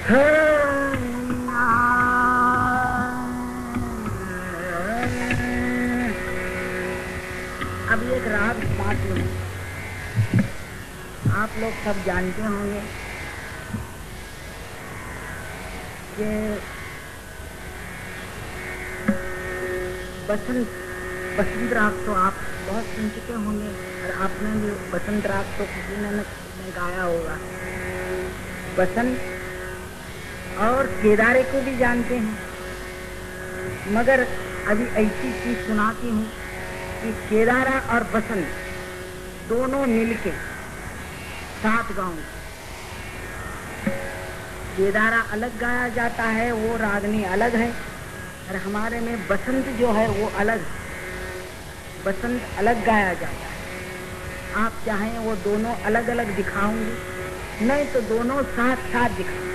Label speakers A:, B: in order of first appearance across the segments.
A: अब एक राग पाँच आप लोग सब जानते होंगे कि बसंत बसंत राग तो आप बहुत सुन चुके होंगे और आपने भी बसंत राग तो किसी ने गाया होगा। बसंत और केदारे को भी जानते हैं। मगर अभी ऐसी चीज़ सुनाती हूँ कि केदारा और बसंत दोनों मिलके सात गाँव केदारा अलग गाया जाता है, वो रागनी अलग है, और हमारे में बसंत जो है वो अलग बसंत अलग गाया जाता है। आप चाहें वो दोनों अलग अलग दिखाऊँगी, नहीं तो दोनों साथ साथ दिखाऊँगी।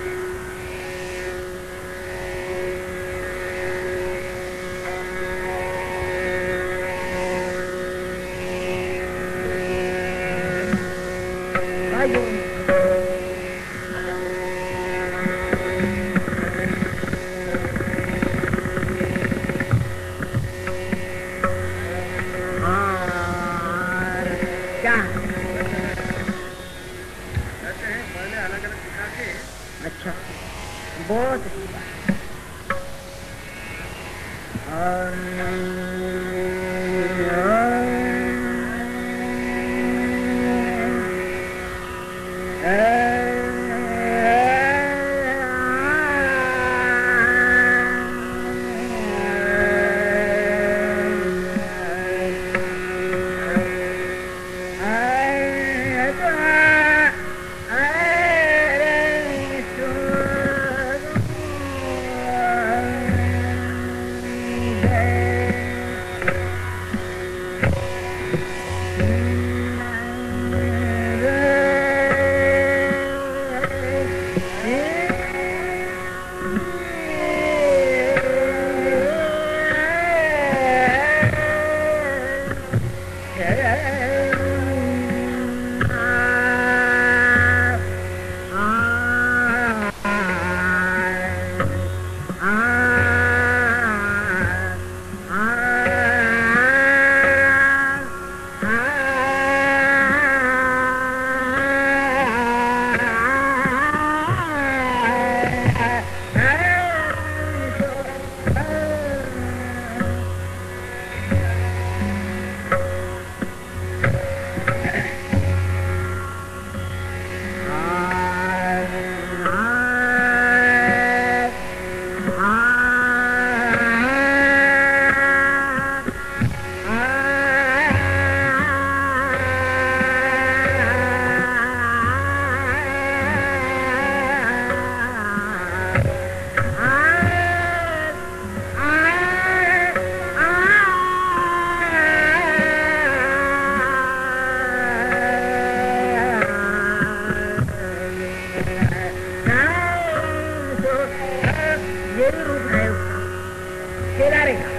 A: यही रूप है। उसका तेरा रहेगा।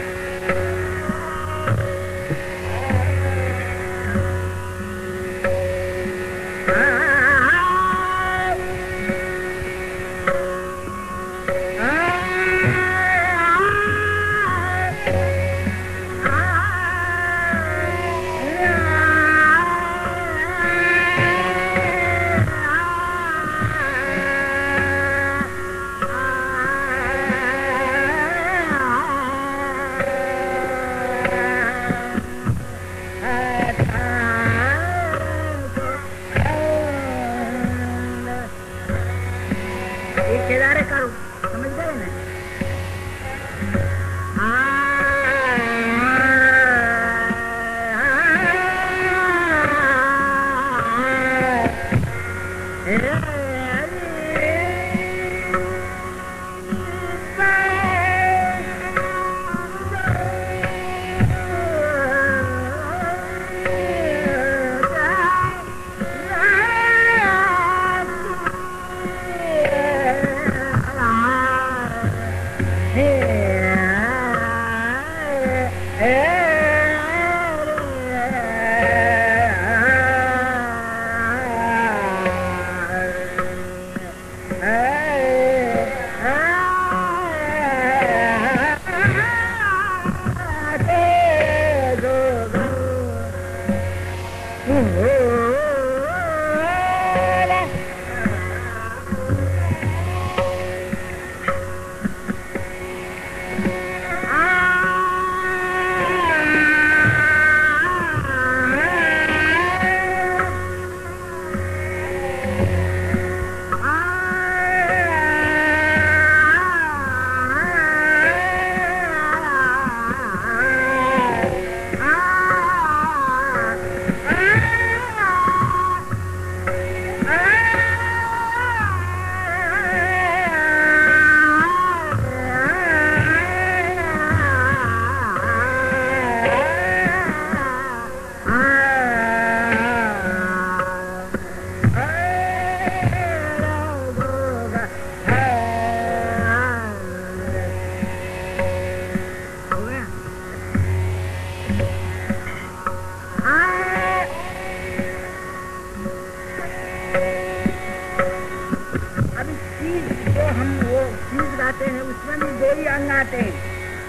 A: गाते हैं उसमें भी दो ही अंग आते हैं।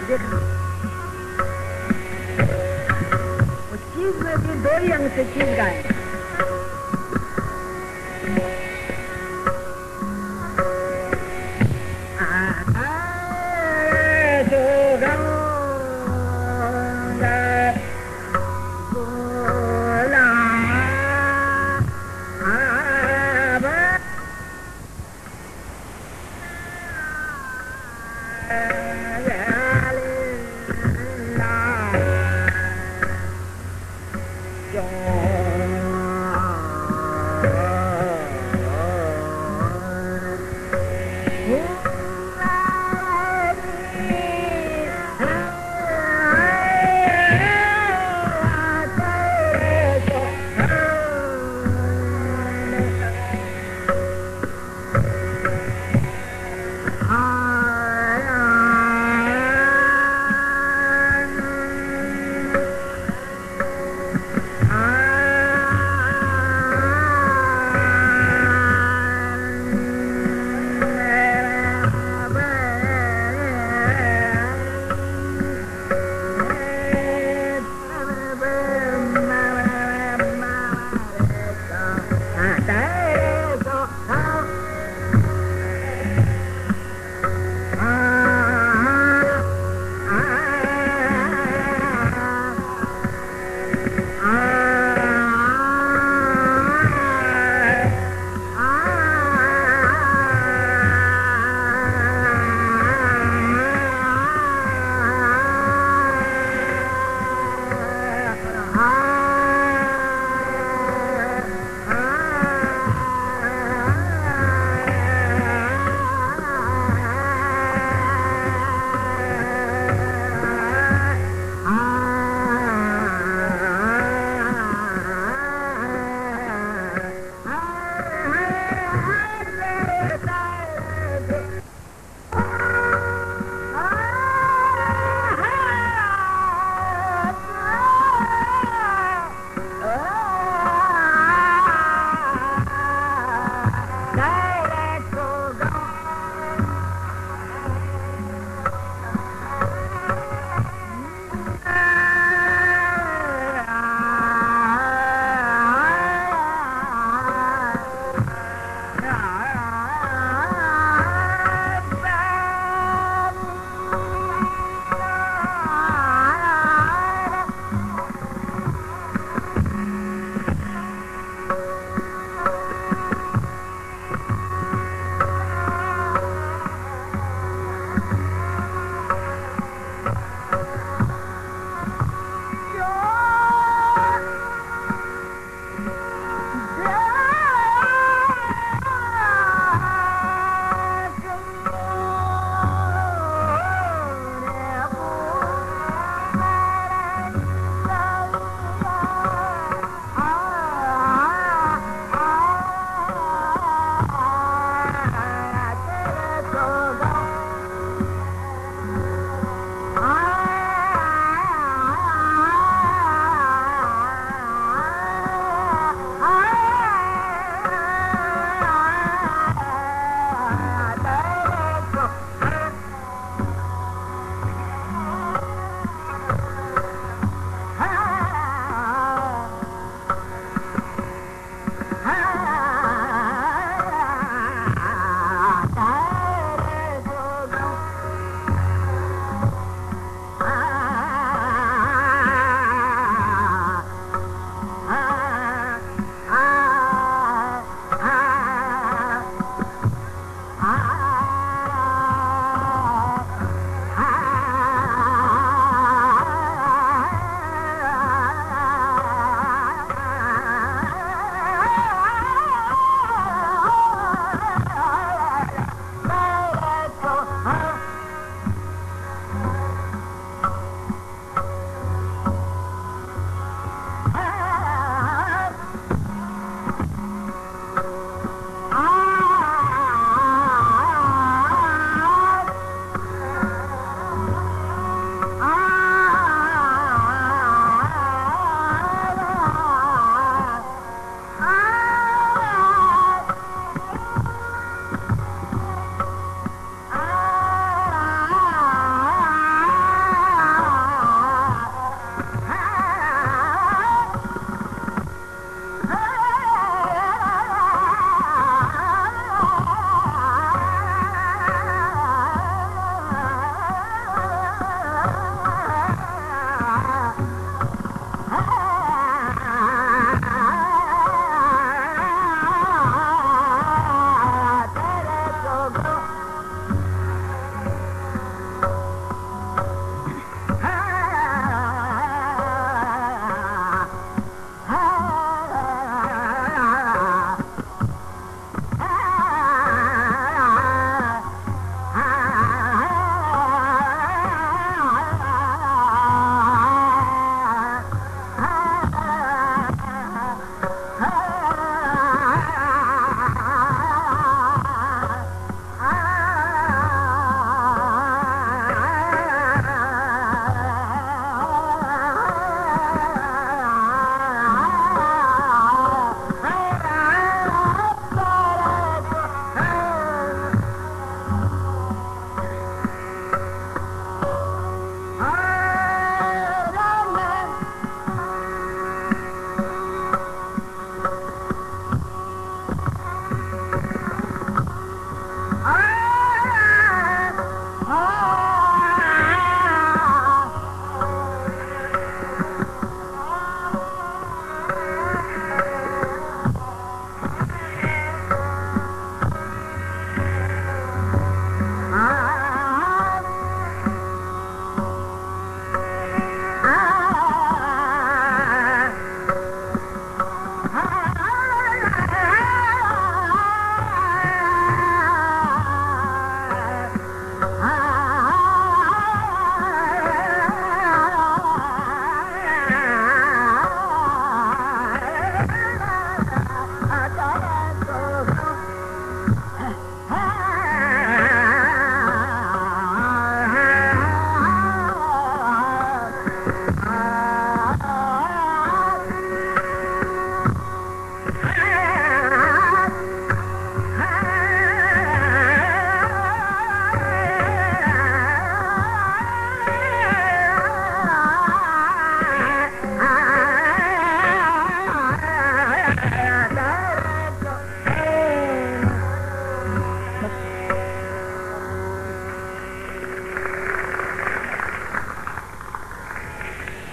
A: देखना उस चीज़ में भी दो ही अंग से चीज़ गाए। Oh